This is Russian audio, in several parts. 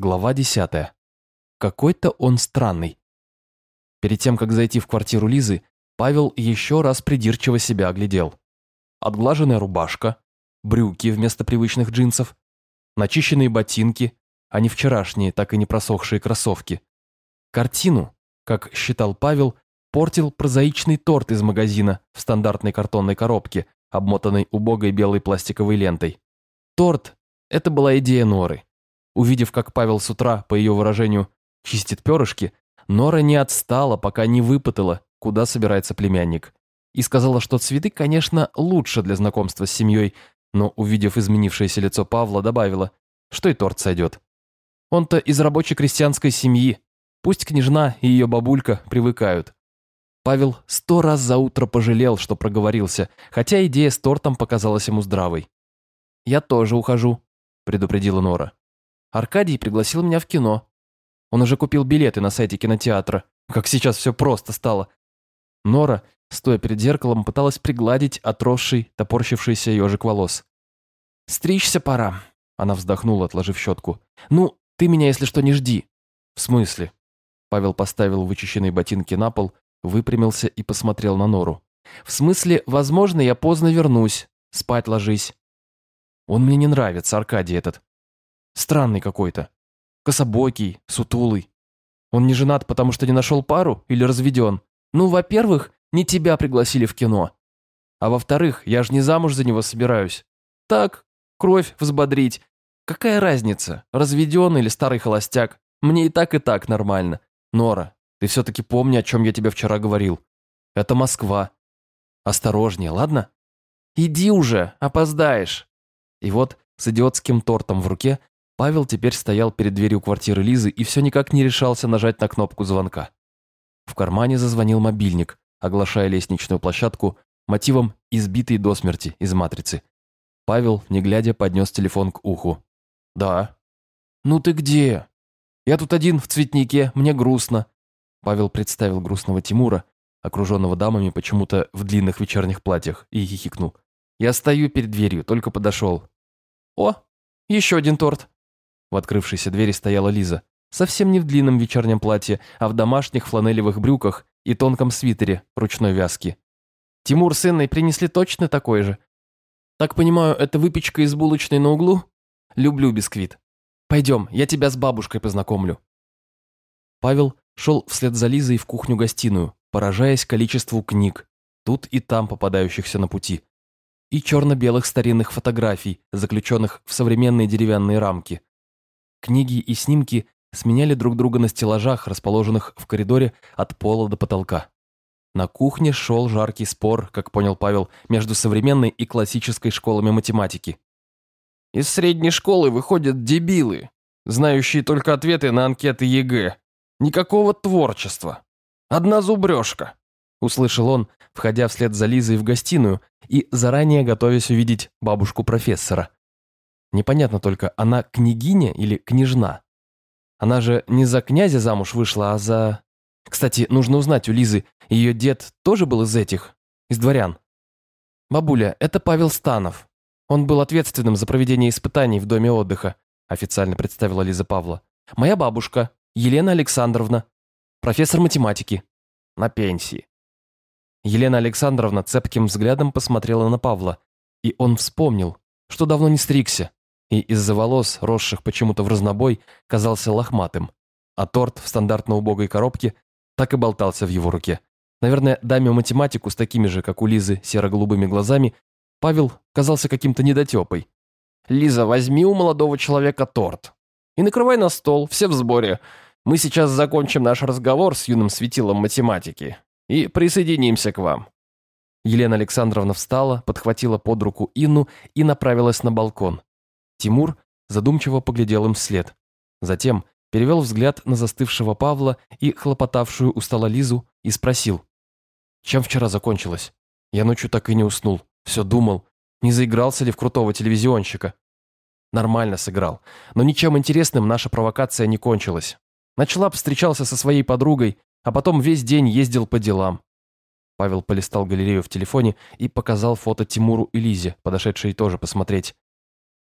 Глава десятая. Какой-то он странный. Перед тем, как зайти в квартиру Лизы, Павел еще раз придирчиво себя оглядел. Отглаженная рубашка, брюки вместо привычных джинсов, начищенные ботинки, а не вчерашние, так и не просохшие кроссовки. Картину, как считал Павел, портил прозаичный торт из магазина в стандартной картонной коробке, обмотанной убогой белой пластиковой лентой. Торт – это была идея Норы. Увидев, как Павел с утра, по ее выражению, чистит перышки, Нора не отстала, пока не выпытала, куда собирается племянник. И сказала, что цветы, конечно, лучше для знакомства с семьей, но, увидев изменившееся лицо Павла, добавила, что и торт сойдет. Он-то из рабочей крестьянской семьи, пусть княжна и ее бабулька привыкают. Павел сто раз за утро пожалел, что проговорился, хотя идея с тортом показалась ему здравой. «Я тоже ухожу», – предупредила Нора. «Аркадий пригласил меня в кино. Он уже купил билеты на сайте кинотеатра. Как сейчас все просто стало». Нора, стоя перед зеркалом, пыталась пригладить отросший, топорщившийся ежик волос. «Стричься пора», – она вздохнула, отложив щетку. «Ну, ты меня, если что, не жди». «В смысле?» Павел поставил вычищенные ботинки на пол, выпрямился и посмотрел на Нору. «В смысле, возможно, я поздно вернусь. Спать ложись». «Он мне не нравится, Аркадий этот. Странный какой-то. Кособокий, сутулый. Он не женат, потому что не нашел пару или разведен? Ну, во-первых, не тебя пригласили в кино. А во-вторых, я же не замуж за него собираюсь. Так, кровь взбодрить. Какая разница, разведен или старый холостяк? Мне и так, и так нормально. Нора, ты все-таки помни, о чем я тебе вчера говорил. Это Москва. Осторожнее, ладно? Иди уже, опоздаешь. И вот с идиотским тортом в руке Павел теперь стоял перед дверью квартиры Лизы и все никак не решался нажать на кнопку звонка. В кармане зазвонил мобильник, оглашая лестничную площадку мотивом избитой до смерти из «Матрицы». Павел, не глядя, поднес телефон к уху. «Да». «Ну ты где?» «Я тут один в цветнике, мне грустно. Павел представил грустного Тимура, окруженного дамами почему-то в длинных вечерних платьях, и хихикнул. «Я стою перед дверью, только подошел». «О, еще один торт!» В открывшейся двери стояла Лиза, совсем не в длинном вечернем платье, а в домашних фланелевых брюках и тонком свитере ручной вязки. «Тимур с Инной принесли точно такой же. Так понимаю, это выпечка из булочной на углу? Люблю бисквит. Пойдем, я тебя с бабушкой познакомлю». Павел шел вслед за Лизой в кухню-гостиную, поражаясь количеству книг, тут и там попадающихся на пути, и черно-белых старинных фотографий, заключенных в современные деревянные рамки. Книги и снимки сменяли друг друга на стеллажах, расположенных в коридоре от пола до потолка. На кухне шел жаркий спор, как понял Павел, между современной и классической школами математики. «Из средней школы выходят дебилы, знающие только ответы на анкеты ЕГЭ», Никакого творчества. Одна зубрежка», — услышал он, входя вслед за Лизой в гостиную и заранее готовясь увидеть бабушку профессора. Непонятно только, она княгиня или княжна? Она же не за князя замуж вышла, а за... Кстати, нужно узнать у Лизы, ее дед тоже был из этих, из дворян. «Бабуля, это Павел Станов. Он был ответственным за проведение испытаний в доме отдыха», официально представила Лиза Павла. «Моя бабушка, Елена Александровна, профессор математики, на пенсии. Елена Александровна цепким взглядом посмотрела на Павла, и он вспомнил, что давно не стригся, и из-за волос, росших почему-то в разнобой, казался лохматым, а торт в стандартно убогой коробке так и болтался в его руке. Наверное, даме математику с такими же, как у Лизы, серо-голубыми глазами, Павел казался каким-то недотепой. «Лиза, возьми у молодого человека торт и накрывай на стол, все в сборе. Мы сейчас закончим наш разговор с юным светилом математики и присоединимся к вам». Елена Александровна встала, подхватила под руку Инну и направилась на балкон. Тимур задумчиво поглядел им вслед. Затем перевел взгляд на застывшего Павла и хлопотавшую устала Лизу и спросил. «Чем вчера закончилось? Я ночью так и не уснул. Все думал, не заигрался ли в крутого телевизионщика. Нормально сыграл, но ничем интересным наша провокация не кончилась. Начала встречался со своей подругой, а потом весь день ездил по делам. Павел полистал галерею в телефоне и показал фото Тимуру и Лизе, подошедшей тоже посмотреть.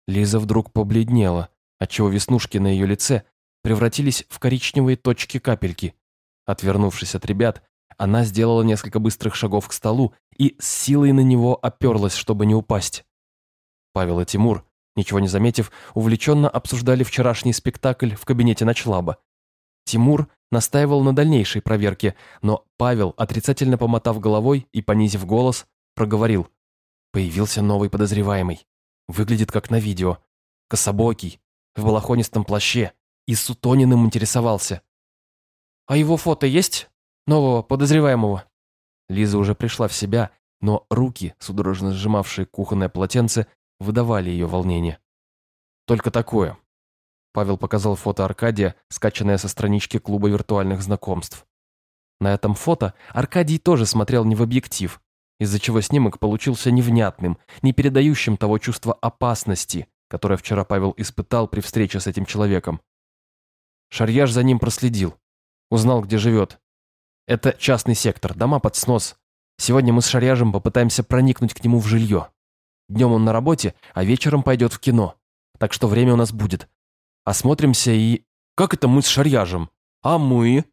Лиза вдруг побледнела, отчего веснушки на ее лице превратились в коричневые точки-капельки. Отвернувшись от ребят, она сделала несколько быстрых шагов к столу и с силой на него оперлась, чтобы не упасть. Павел и Тимур, ничего не заметив, увлеченно обсуждали вчерашний спектакль в кабинете ночлаба. Тимур настаивал на дальнейшей проверке, но Павел, отрицательно помотав головой и понизив голос, проговорил. Появился новый подозреваемый. Выглядит как на видео. Кособокий, в балахонистом плаще, и Сутониным интересовался. «А его фото есть? Нового подозреваемого?» Лиза уже пришла в себя, но руки, судорожно сжимавшие кухонное полотенце, выдавали ее волнение. «Только такое». Павел показал фото Аркадия, скачанное со странички клуба виртуальных знакомств. На этом фото Аркадий тоже смотрел не в объектив, из-за чего снимок получился невнятным, не передающим того чувства опасности, которое вчера Павел испытал при встрече с этим человеком. Шарьяж за ним проследил, узнал, где живет. Это частный сектор, дома под снос. Сегодня мы с Шарьяжем попытаемся проникнуть к нему в жилье. Днем он на работе, а вечером пойдет в кино. Так что время у нас будет. Осмотримся и... Как это мы с Шарьяжем? А мы?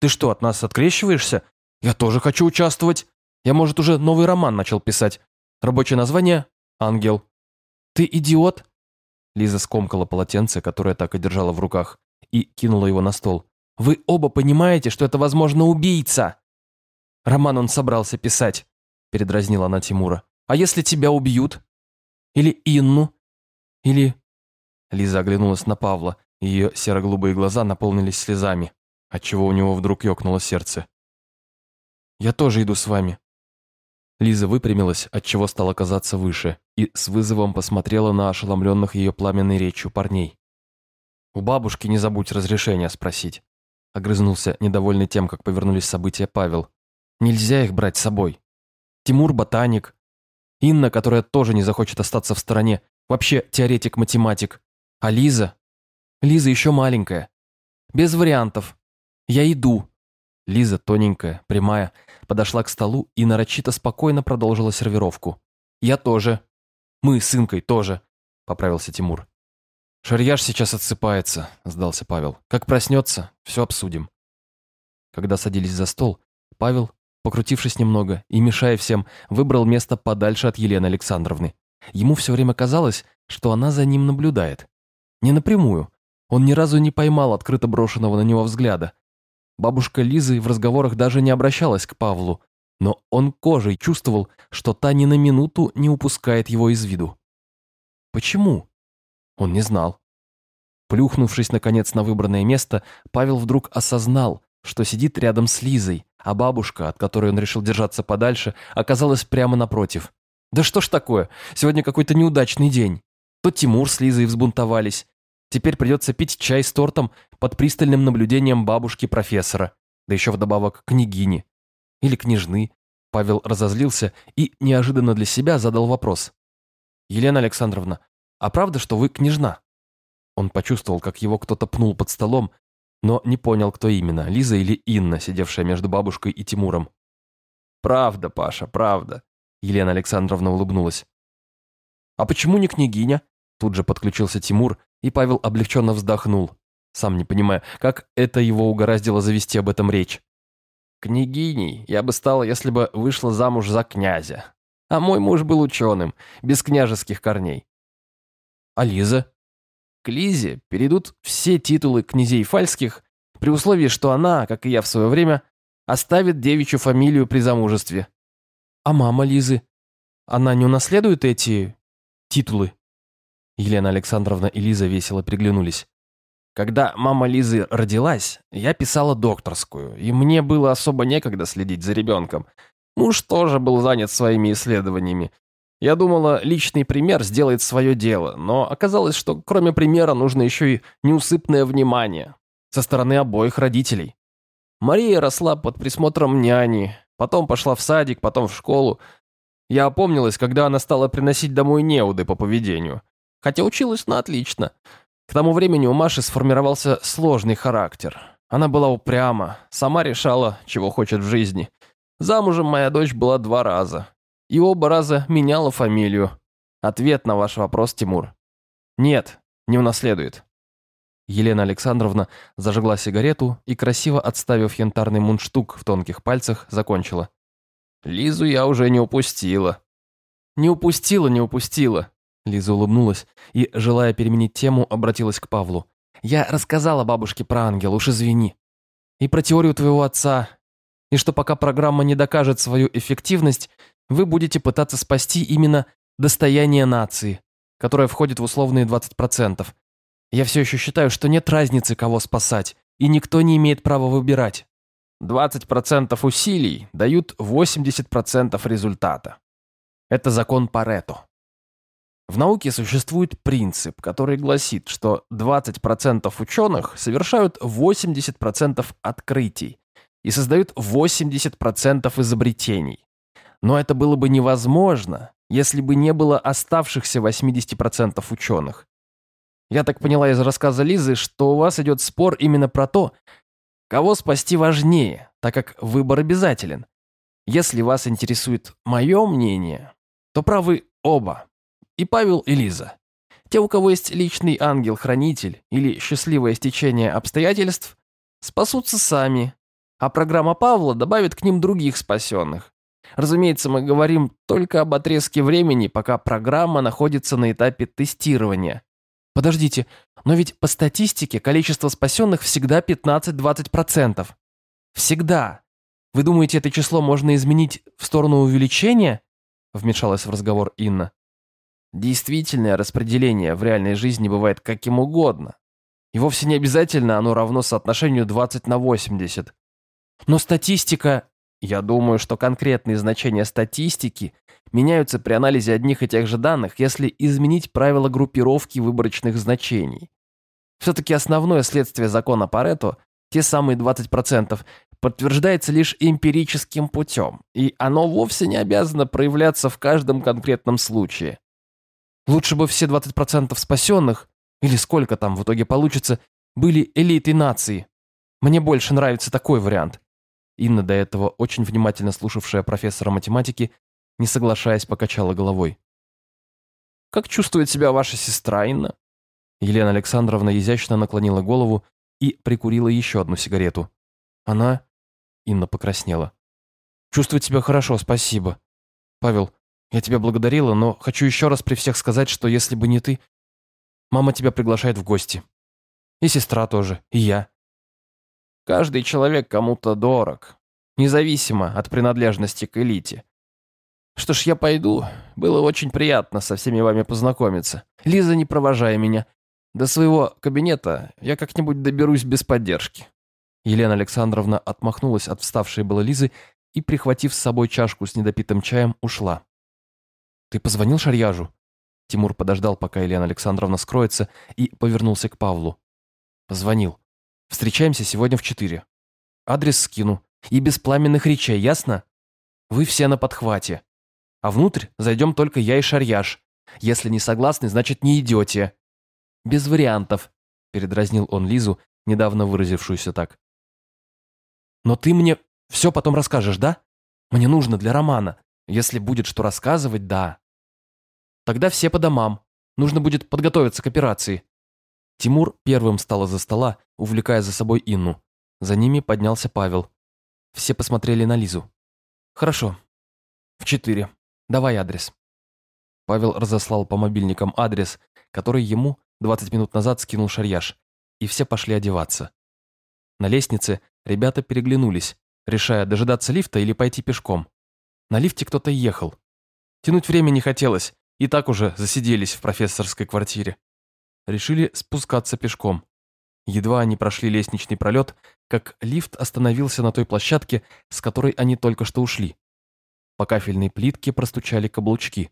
Ты что, от нас открещиваешься? Я тоже хочу участвовать. Я, может, уже новый роман начал писать. Рабочее название «Ангел». Ты идиот? Лиза скомкала полотенце, которое так и держала в руках, и кинула его на стол. Вы оба понимаете, что это, возможно, убийца. Роман он собрался писать, передразнила она Тимура. А если тебя убьют? Или Инну? Или... Лиза оглянулась на Павла, и ее серо-голубые глаза наполнились слезами, отчего у него вдруг ёкнуло сердце. «Я тоже иду с вами», Лиза выпрямилась, отчего стала казаться выше, и с вызовом посмотрела на ошеломленных ее пламенной речью парней. «У бабушки не забудь разрешения спросить», — огрызнулся, недовольный тем, как повернулись события Павел. «Нельзя их брать с собой. Тимур — ботаник. Инна, которая тоже не захочет остаться в стороне, вообще теоретик-математик. А Лиза? Лиза еще маленькая. Без вариантов. Я иду, Лиза, тоненькая, прямая, подошла к столу и нарочито спокойно продолжила сервировку. «Я тоже. Мы с Инкой тоже», — поправился Тимур. «Шарьяж сейчас отсыпается», — сдался Павел. «Как проснется, все обсудим». Когда садились за стол, Павел, покрутившись немного и мешая всем, выбрал место подальше от Елены Александровны. Ему все время казалось, что она за ним наблюдает. Не напрямую. Он ни разу не поймал открыто брошенного на него взгляда, Бабушка Лизы в разговорах даже не обращалась к Павлу, но он кожей чувствовал, что та ни на минуту не упускает его из виду. Почему? Он не знал. Плюхнувшись, наконец, на выбранное место, Павел вдруг осознал, что сидит рядом с Лизой, а бабушка, от которой он решил держаться подальше, оказалась прямо напротив. Да что ж такое, сегодня какой-то неудачный день. То Тимур с Лизой взбунтовались, Теперь придется пить чай с тортом под пристальным наблюдением бабушки-профессора, да еще вдобавок княгини. Или княжны. Павел разозлился и неожиданно для себя задал вопрос. «Елена Александровна, а правда, что вы княжна?» Он почувствовал, как его кто-то пнул под столом, но не понял, кто именно, Лиза или Инна, сидевшая между бабушкой и Тимуром. «Правда, Паша, правда», — Елена Александровна улыбнулась. «А почему не княгиня?» Тут же подключился Тимур и Павел облегченно вздохнул, сам не понимая, как это его угораздило завести об этом речь. «Княгиней я бы стала, если бы вышла замуж за князя. А мой муж был ученым, без княжеских корней». «А Лиза?» К Лизе перейдут все титулы князей фальских, при условии, что она, как и я в свое время, оставит девичью фамилию при замужестве. А мама Лизы? Она не унаследует эти титулы? Елена Александровна и Лиза весело приглянулись. Когда мама Лизы родилась, я писала докторскую, и мне было особо некогда следить за ребенком. Муж тоже был занят своими исследованиями. Я думала, личный пример сделает свое дело, но оказалось, что кроме примера нужно еще и неусыпное внимание со стороны обоих родителей. Мария росла под присмотром няни, потом пошла в садик, потом в школу. Я опомнилась, когда она стала приносить домой неуды по поведению хотя училась на отлично. К тому времени у Маши сформировался сложный характер. Она была упряма, сама решала, чего хочет в жизни. Замужем моя дочь была два раза. И оба раза меняла фамилию. Ответ на ваш вопрос, Тимур. Нет, не унаследует. Елена Александровна зажгла сигарету и, красиво отставив янтарный мундштук в тонких пальцах, закончила. «Лизу я уже не упустила». «Не упустила, не упустила», — Лиза улыбнулась и, желая переменить тему, обратилась к Павлу. «Я рассказала бабушке про ангел, уж извини. И про теорию твоего отца, и что пока программа не докажет свою эффективность, вы будете пытаться спасти именно достояние нации, которое входит в условные 20%. Я все еще считаю, что нет разницы, кого спасать, и никто не имеет права выбирать. 20% усилий дают 80% результата. Это закон Парето. В науке существует принцип, который гласит, что 20% ученых совершают 80% открытий и создают 80% изобретений. Но это было бы невозможно, если бы не было оставшихся 80% ученых. Я так поняла из рассказа Лизы, что у вас идет спор именно про то, кого спасти важнее, так как выбор обязателен. Если вас интересует мое мнение, то правы оба, и Павел, и Лиза. Те, у кого есть личный ангел-хранитель или счастливое стечение обстоятельств, спасутся сами, а программа Павла добавит к ним других спасенных. Разумеется, мы говорим только об отрезке времени, пока программа находится на этапе тестирования. Подождите, но ведь по статистике количество спасенных всегда 15-20%. Всегда. Вы думаете, это число можно изменить в сторону увеличения? Вмешалась в разговор Инна. Действительное распределение в реальной жизни бывает каким угодно. И вовсе не обязательно оно равно соотношению 20 на 80. Но статистика я думаю, что конкретные значения статистики меняются при анализе одних и тех же данных, если изменить правила группировки выборочных значений. Все-таки основное следствие закона Парето, те самые 20%, подтверждается лишь эмпирическим путем, и оно вовсе не обязано проявляться в каждом конкретном случае. Лучше бы все 20% спасенных, или сколько там в итоге получится, были элитой нации. Мне больше нравится такой вариант. Инна, до этого очень внимательно слушавшая профессора математики, не соглашаясь, покачала головой. «Как чувствует себя ваша сестра, Инна?» Елена Александровна изящно наклонила голову и прикурила еще одну сигарету. «Она...» Инна покраснела. «Чувствует себя хорошо, спасибо. Павел, я тебя благодарила, но хочу еще раз при всех сказать, что если бы не ты, мама тебя приглашает в гости. И сестра тоже, и я. Каждый человек кому-то дорог, независимо от принадлежности к элите. Что ж, я пойду. Было очень приятно со всеми вами познакомиться. Лиза, не провожай меня. До своего кабинета я как-нибудь доберусь без поддержки». Елена Александровна отмахнулась от вставшей было Лизы и, прихватив с собой чашку с недопитым чаем, ушла. «Ты позвонил Шарьяжу?» Тимур подождал, пока Елена Александровна скроется, и повернулся к Павлу. «Позвонил. Встречаемся сегодня в четыре. Адрес скину. И без пламенных речей, ясно? Вы все на подхвате. А внутрь зайдем только я и Шарьяш. Если не согласны, значит не идете. Без вариантов, передразнил он Лизу, недавно выразившуюся так. Но ты мне все потом расскажешь, да? Мне нужно для романа. Если будет что рассказывать, да. Тогда все по домам. Нужно будет подготовиться к операции. Тимур первым встал из-за стола, увлекая за собой Инну. За ними поднялся Павел. Все посмотрели на Лизу. «Хорошо. В четыре. Давай адрес». Павел разослал по мобильникам адрес, который ему 20 минут назад скинул Шарьяш, и все пошли одеваться. На лестнице ребята переглянулись, решая, дожидаться лифта или пойти пешком. На лифте кто-то ехал. Тянуть время не хотелось, и так уже засиделись в профессорской квартире решили спускаться пешком. Едва они прошли лестничный пролет, как лифт остановился на той площадке, с которой они только что ушли. По кафельной плитке простучали каблучки.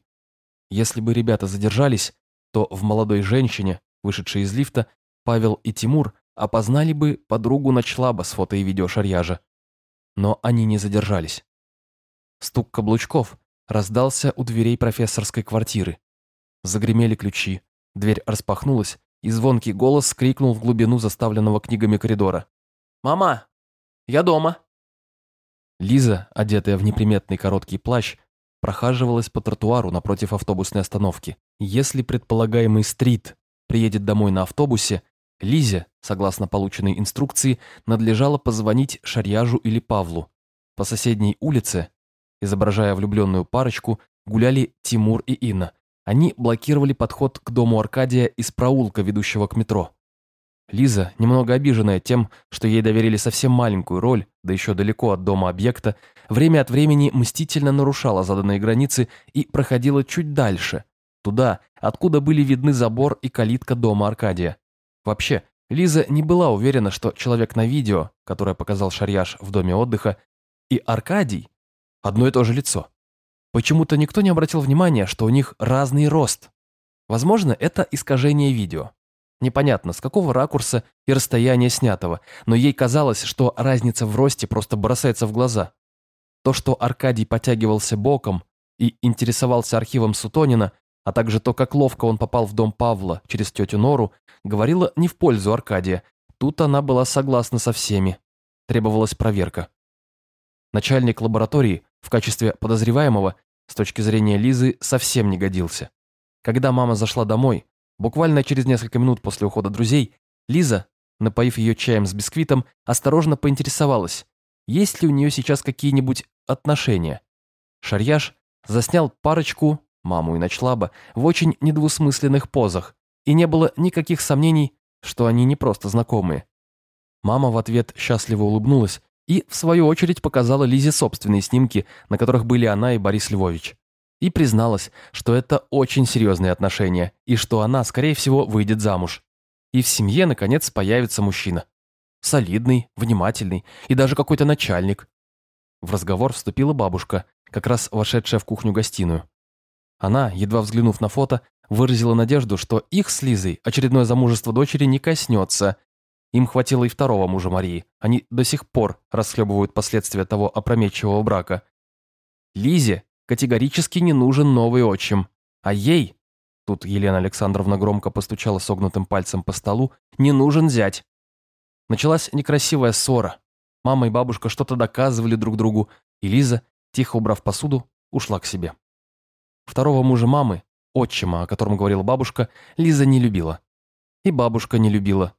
Если бы ребята задержались, то в молодой женщине, вышедшей из лифта, Павел и Тимур опознали бы подругу ночлаба с фото и видео шарьяжа. Но они не задержались. Стук каблучков раздался у дверей профессорской квартиры. Загремели ключи, Дверь распахнулась, и звонкий голос крикнул в глубину заставленного книгами коридора. «Мама! Я дома!» Лиза, одетая в неприметный короткий плащ, прохаживалась по тротуару напротив автобусной остановки. Если предполагаемый стрит приедет домой на автобусе, Лизе, согласно полученной инструкции, надлежало позвонить Шарьяжу или Павлу. По соседней улице, изображая влюбленную парочку, гуляли Тимур и Инна. Они блокировали подход к дому Аркадия из проулка, ведущего к метро. Лиза, немного обиженная тем, что ей доверили совсем маленькую роль, да еще далеко от дома объекта, время от времени мстительно нарушала заданные границы и проходила чуть дальше, туда, откуда были видны забор и калитка дома Аркадия. Вообще, Лиза не была уверена, что человек на видео, которое показал Шарьяш в доме отдыха, и Аркадий – одно и то же лицо. Почему-то никто не обратил внимания, что у них разный рост. Возможно, это искажение видео. Непонятно, с какого ракурса и расстояния снятого, но ей казалось, что разница в росте просто бросается в глаза. То, что Аркадий потягивался боком и интересовался архивом Сутонина, а также то, как ловко он попал в дом Павла через тетю Нору, говорило не в пользу Аркадия. Тут она была согласна со всеми. Требовалась проверка. Начальник лаборатории в качестве подозреваемого с точки зрения Лизы совсем не годился. Когда мама зашла домой, буквально через несколько минут после ухода друзей, Лиза, напоив ее чаем с бисквитом, осторожно поинтересовалась, есть ли у нее сейчас какие-нибудь отношения. Шарьяш заснял парочку маму и Ночлаба, в очень недвусмысленных позах, и не было никаких сомнений, что они не просто знакомые. Мама в ответ счастливо улыбнулась и, в свою очередь, показала Лизе собственные снимки, на которых были она и Борис Львович. И призналась, что это очень серьезные отношения, и что она, скорее всего, выйдет замуж. И в семье, наконец, появится мужчина. Солидный, внимательный и даже какой-то начальник. В разговор вступила бабушка, как раз вошедшая в кухню-гостиную. Она, едва взглянув на фото, выразила надежду, что их с Лизой очередное замужество дочери не коснется. Им хватило и второго мужа Марии. Они до сих пор расхлебывают последствия того опрометчивого брака. Лизе категорически не нужен новый отчим. А ей, тут Елена Александровна громко постучала согнутым пальцем по столу, не нужен зять. Началась некрасивая ссора. Мама и бабушка что-то доказывали друг другу, и Лиза, тихо убрав посуду, ушла к себе. Второго мужа мамы, отчима, о котором говорила бабушка, Лиза не любила. И бабушка не любила.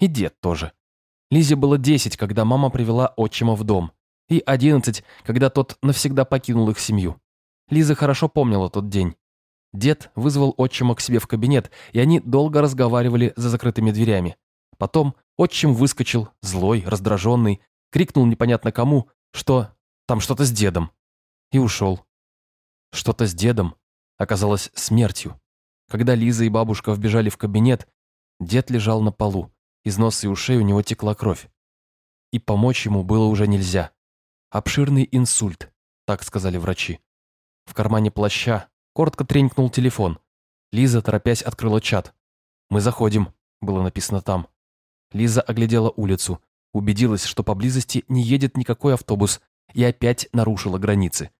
И дед тоже. Лизе было 10, когда мама привела отчима в дом. И 11, когда тот навсегда покинул их семью. Лиза хорошо помнила тот день. Дед вызвал отчима к себе в кабинет, и они долго разговаривали за закрытыми дверями. Потом отчим выскочил, злой, раздраженный, крикнул непонятно кому, что там что-то с дедом. И ушел. Что-то с дедом оказалось смертью. Когда Лиза и бабушка вбежали в кабинет, дед лежал на полу, из носа и ушей у него текла кровь. И помочь ему было уже нельзя. Обширный инсульт, так сказали врачи. В кармане плаща коротко тренькнул телефон. Лиза, торопясь, открыла чат. «Мы заходим», было написано там. Лиза оглядела улицу, убедилась, что поблизости не едет никакой автобус, и опять нарушила границы.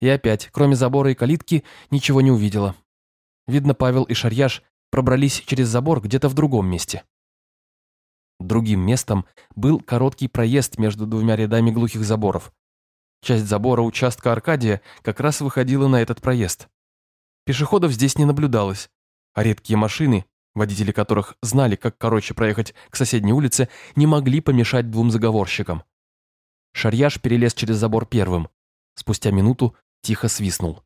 И опять, кроме забора и калитки, ничего не увидела. Видно, Павел и Шарьяш пробрались через забор где-то в другом месте. Другим местом был короткий проезд между двумя рядами глухих заборов. Часть забора участка Аркадия как раз выходила на этот проезд. Пешеходов здесь не наблюдалось, а редкие машины, водители которых знали, как короче проехать к соседней улице, не могли помешать двум заговорщикам. Шарьяш перелез через забор первым. Спустя минуту тихо свистнул.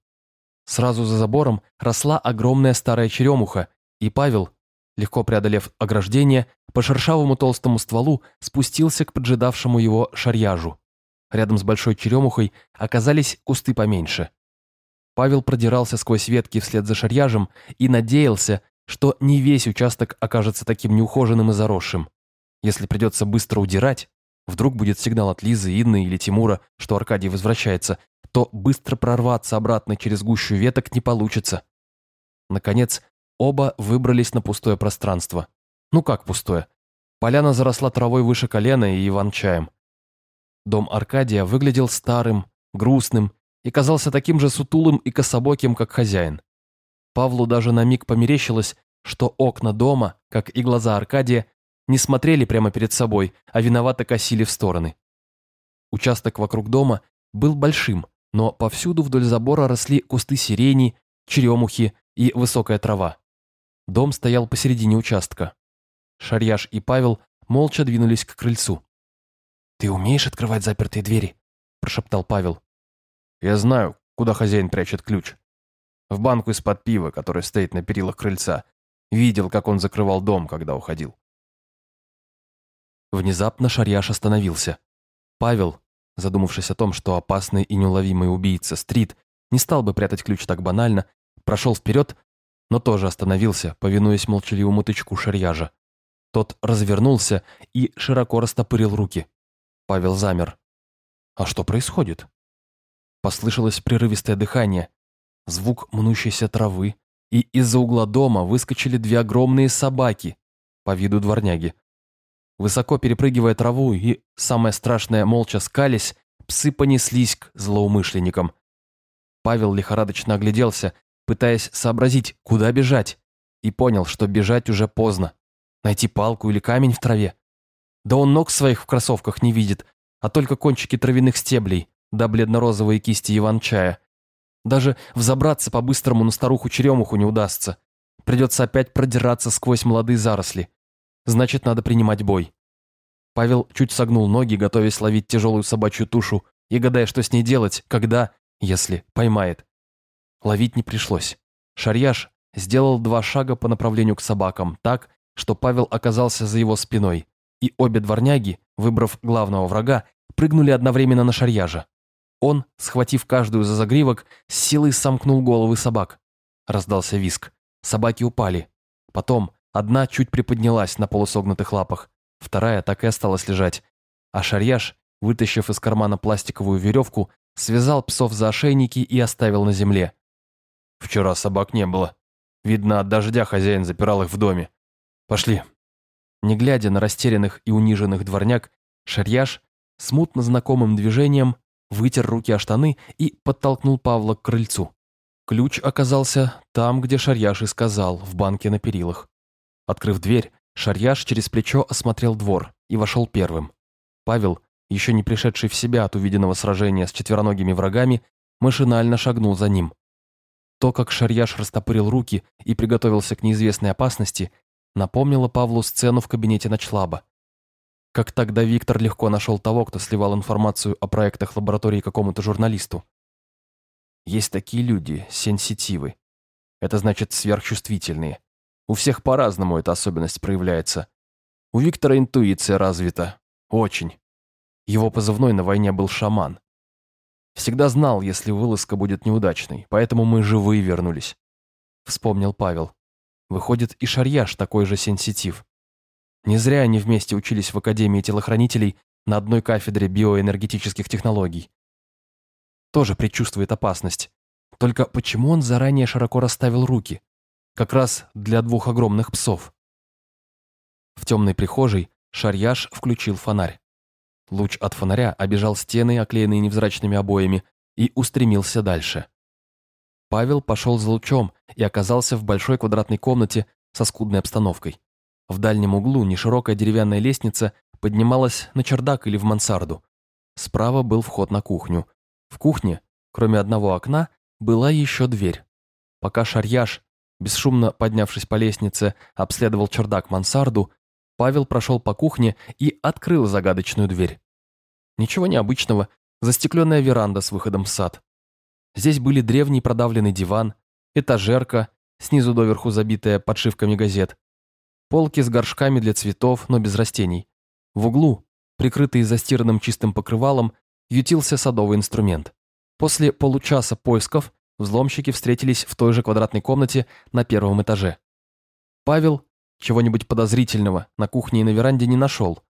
Сразу за забором росла огромная старая черемуха, и Павел, легко преодолев ограждение, по шершавому толстому стволу спустился к поджидавшему его шарьяжу. Рядом с большой черемухой оказались кусты поменьше. Павел продирался сквозь ветки вслед за шарьяжем и надеялся, что не весь участок окажется таким неухоженным и заросшим. Если придется быстро удирать, вдруг будет сигнал от Лизы, Инны или Тимура, что Аркадий возвращается, то быстро прорваться обратно через гущу веток не получится. Наконец, оба выбрались на пустое пространство. Ну как пустое? Поляна заросла травой выше колена и иван-чаем. Дом Аркадия выглядел старым, грустным и казался таким же сутулым и кособоким, как хозяин. Павлу даже на миг померещилось, что окна дома, как и глаза Аркадия, не смотрели прямо перед собой, а виновато косили в стороны. Участок вокруг дома был большим, но повсюду вдоль забора росли кусты сирени, черемухи и высокая трава. Дом стоял посередине участка. Шарьяш и Павел молча двинулись к крыльцу. «Ты умеешь открывать запертые двери?» – прошептал Павел. «Я знаю, куда хозяин прячет ключ. В банку из-под пива, который стоит на перилах крыльца. Видел, как он закрывал дом, когда уходил». Внезапно Шарьяш остановился. Павел, задумавшись о том, что опасный и неуловимый убийца Стрит не стал бы прятать ключ так банально, прошел вперед, но тоже остановился, повинуясь молчаливому тычку Шарьяжа. Тот развернулся и широко растопырил руки. Павел замер. А что происходит? Послышалось прерывистое дыхание, звук мнущейся травы, и из-за угла дома выскочили две огромные собаки, по виду дворняги. Высоко перепрыгивая траву и, самое страшное, молча скались, псы понеслись к злоумышленникам. Павел лихорадочно огляделся, пытаясь сообразить, куда бежать, и понял, что бежать уже поздно. Найти палку или камень в траве. Да он ног своих в кроссовках не видит, а только кончики травяных стеблей, да бледно-розовые кисти иван-чая. Даже взобраться по-быстрому на старуху-черемуху не удастся. Придется опять продираться сквозь молодые заросли. Значит, надо принимать бой. Павел чуть согнул ноги, готовясь ловить тяжелую собачью тушу и гадая, что с ней делать, когда, если поймает. Ловить не пришлось. Шарьяш сделал два шага по направлению к собакам, так, что Павел оказался за его спиной, и обе дворняги, выбрав главного врага, прыгнули одновременно на Шарьяжа. Он, схватив каждую за загривок, с силой сомкнул головы собак. Раздался виск. Собаки упали. Потом, Одна чуть приподнялась на полусогнутых лапах, вторая так и осталась лежать. А Шарьяш, вытащив из кармана пластиковую веревку, связал псов за ошейники и оставил на земле. «Вчера собак не было. Видно, от дождя хозяин запирал их в доме. Пошли». Не глядя на растерянных и униженных дворняк, Шарьяш смутно знакомым движением вытер руки о штаны и подтолкнул Павла к крыльцу. Ключ оказался там, где Шарьяш и сказал, в банке на перилах. Открыв дверь, Шарьяш через плечо осмотрел двор и вошел первым. Павел, еще не пришедший в себя от увиденного сражения с четвероногими врагами, машинально шагнул за ним. То, как Шарьяш растопырил руки и приготовился к неизвестной опасности, напомнило Павлу сцену в кабинете ночлаба. Как тогда Виктор легко нашел того, кто сливал информацию о проектах лаборатории какому-то журналисту. Есть такие люди, сенситивы. Это значит сверхчувствительные. У всех по-разному эта особенность проявляется. У Виктора интуиция развита. Очень. Его позывной на войне был шаман. Всегда знал, если вылазка будет неудачной, поэтому мы живые вернулись. Вспомнил Павел. Выходит, и Шарьяш такой же сенситив. Не зря они вместе учились в Академии телохранителей на одной кафедре биоэнергетических технологий. Тоже предчувствует опасность. Только почему он заранее широко расставил руки? Как раз для двух огромных псов. В темной прихожей Шарьяш включил фонарь. Луч от фонаря обежал стены, оклеенные невзрачными обоями, и устремился дальше. Павел пошел за лучом и оказался в большой квадратной комнате со скудной обстановкой. В дальнем углу неширокая деревянная лестница поднималась на чердак или в мансарду. Справа был вход на кухню. В кухне, кроме одного окна, была еще дверь. Пока Шарьяш Бесшумно поднявшись по лестнице, обследовал чердак мансарду, Павел прошел по кухне и открыл загадочную дверь. Ничего необычного, застекленная веранда с выходом в сад. Здесь были древний продавленный диван, этажерка, снизу доверху забитая подшивками газет, полки с горшками для цветов, но без растений. В углу, прикрытый застиранным чистым покрывалом, ютился садовый инструмент. После получаса поисков взломщики встретились в той же квадратной комнате на первом этаже. Павел чего-нибудь подозрительного на кухне и на веранде не нашел,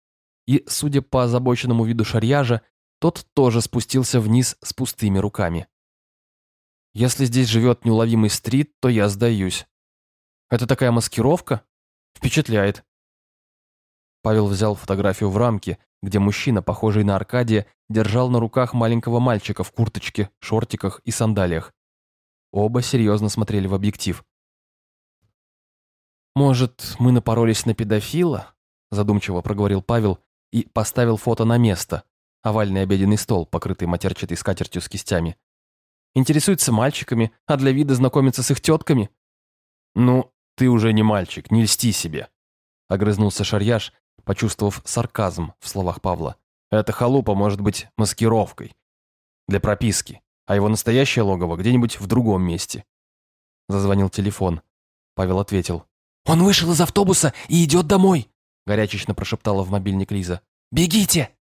и, судя по озабоченному виду шарьяжа, тот тоже спустился вниз с пустыми руками. Если здесь живет неуловимый стрит, то я сдаюсь. Это такая маскировка? Впечатляет. Павел взял фотографию в рамке, где мужчина, похожий на Аркадия, держал на руках маленького мальчика в курточке, шортиках и сандалиях. Оба серьезно смотрели в объектив. «Может, мы напоролись на педофила?» задумчиво проговорил Павел и поставил фото на место. Овальный обеденный стол, покрытый матерчатой скатертью с кистями. «Интересуется мальчиками, а для вида знакомится с их тетками?» «Ну, ты уже не мальчик, не льсти себе». Огрызнулся Шарьяш, почувствовав сарказм в словах Павла. Эта халупа может быть маскировкой. Для прописки. А его настоящее логово где-нибудь в другом месте. Зазвонил телефон. Павел ответил. «Он вышел из автобуса и идет домой!» Горячечно прошептала в мобильник Лиза. «Бегите!»